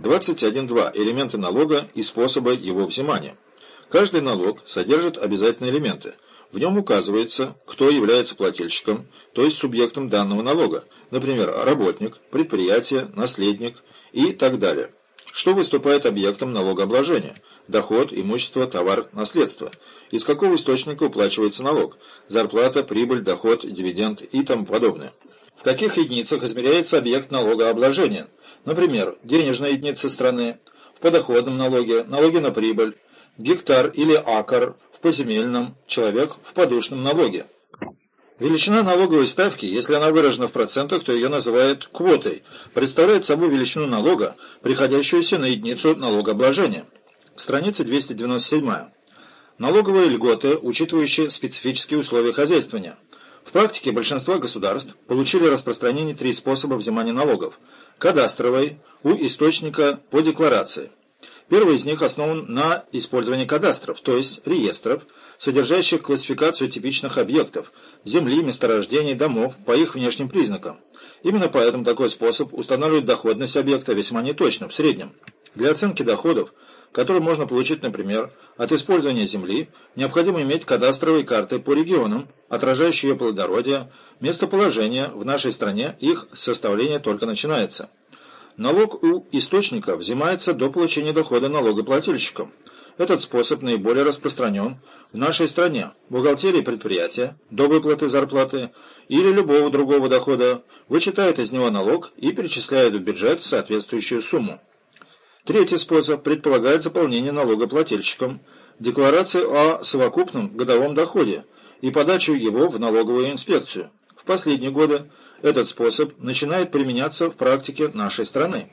21.2. Элементы налога и способы его взимания. Каждый налог содержит обязательные элементы. В нем указывается, кто является плательщиком, то есть субъектом данного налога, например, работник, предприятие, наследник и так далее. Что выступает объектом налогообложения? Доход, имущество, товар, наследство. Из какого источника уплачивается налог? Зарплата, прибыль, доход, дивиденд и тому подобное. В каких единицах измеряется объект налогообложения? Например, денежная единица страны, в подоходном налоге, налоги на прибыль, гектар или акр в поземельном, человек в подушном налоге. Величина налоговой ставки, если она выражена в процентах, то ее называют квотой, представляет собой величину налога, приходящуюся на единицу налогообложения. Страница 297. Налоговые льготы, учитывающие специфические условия хозяйствования. В практике большинства государств получили распространение три способа взимания налогов. Кадастровый, у источника по декларации. Первый из них основан на использовании кадастров, то есть реестров, содержащих классификацию типичных объектов – земли, месторождений, домов по их внешним признакам. Именно поэтому такой способ устанавливает доходность объекта весьма неточно, в среднем. Для оценки доходов – который можно получить, например, от использования земли, необходимо иметь кадастровые карты по регионам, отражающие ее плодородие, местоположение в нашей стране, их составление только начинается. Налог у источника взимается до получения дохода налогоплательщиком. Этот способ наиболее распространен в нашей стране. Бухгалтерии предприятия до выплаты зарплаты или любого другого дохода вычитает из него налог и перечисляет в бюджет соответствующую сумму. Третий способ предполагает заполнение налогоплательщиком декларации о совокупном годовом доходе и подачу его в налоговую инспекцию. Последние годы этот способ начинает применяться в практике нашей страны.